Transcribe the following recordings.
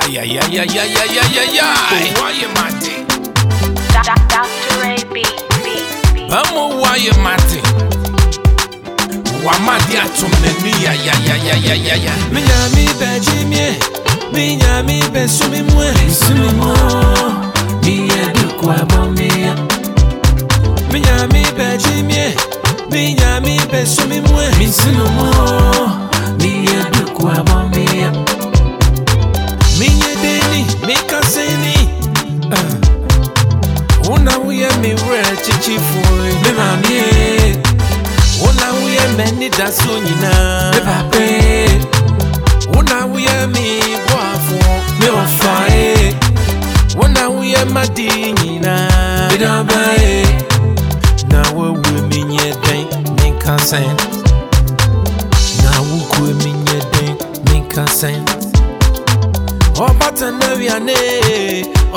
Ay, ay, ay, ay, ay, ay, ay, ay, ay. Wáyé màdì. Dr. A B B B. Bámu wáyé màdì. Wà màdì àtúnmẹ̀ mi yà yà yà yà yà yà yà. Mi nyà mi bẹ̀ jí mi mi nyà mi bẹ̀ sún mi mú mi mú ọ́, mi yẹ dùkú àmọ́ mi yẹ. Mi nyà mi bẹ̀ mi ẹ̀, mi nyà mi bẹ̀ sún mi mú ẹ̀. Mi sún mi mú ọ́. mi werɛ kyikyi foe me maame wo na woyɛ m'ani da so nyinaa me pape wo na woyɛ me boafo me ɔfae wo na woyɛ madi nyinaa me dabae na woawie mi nyɛ dɛn menka sɛn na wokue mi nyɛ dɛn menka sɛn ọbátẹ̀nẹ̀ wíyànné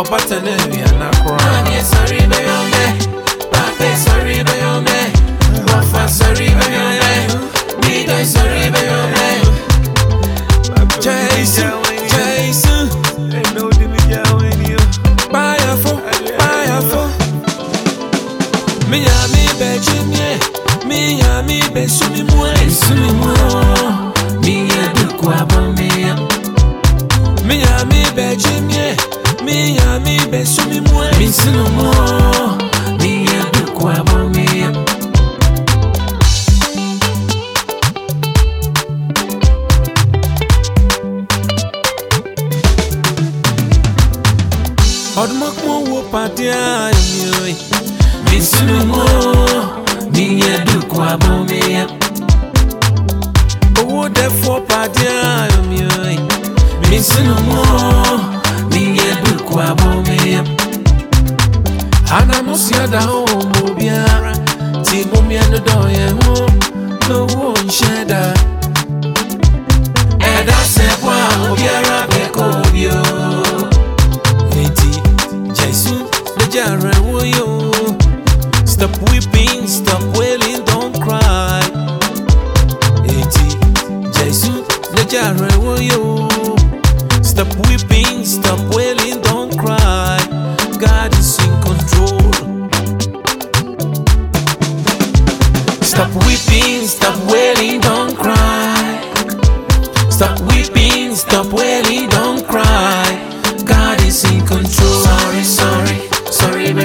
ọbátẹ̀nẹ̀ wíyànná sorry, Mami sọ̀rí sorry, mẹ́, Bàbá sorry, bẹ́yọ̀ mẹ́, Bọ̀fà sọ̀rí sorry, mẹ́, Bídọ̀ mẹ́. Jẹ́sù Jẹ́sù. Báyọ̀ fún báyọ̀ fún. Míyàn mi bẹ̀ tinubu n'ihe dịkwa bụmi ọdụmọkpọ wo pati anyị mi tinubu n'ihe dịkwa bụmi owó dẹfọ pati anyị mi tinubu n'ihe dịkwa bụmi. no no stop weeping stop wailing don't cry enti jesu megya wo stop weeping stop wailing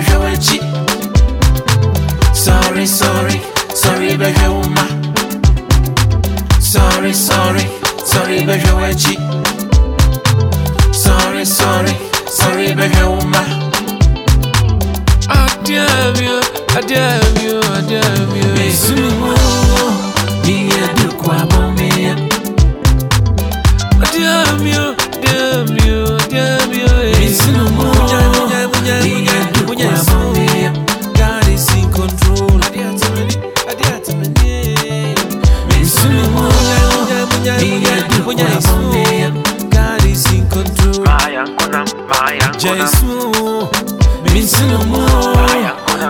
bɛhwɛ sorry sorry sorry bɛhwɛ wo ma sorry sorry sorry bɛhwɛ w'akyi sorry sorry sorry bɛhwɛ wo ma adeɛ bio adeɛ bio Jesu min sinu mo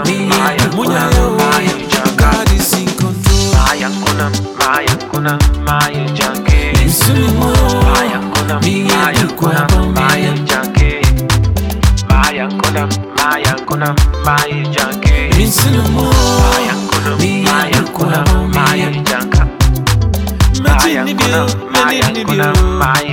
ni munya yo God is in control Maya kuna Maya kuna Maya jake min sinu mo Maya kuna Maya kuna Maya jake Maya kuna Maya kuna Maya jake min sinu mo Maya kuna Maya kuna Maya jaka Maya kuna Maya kuna Maya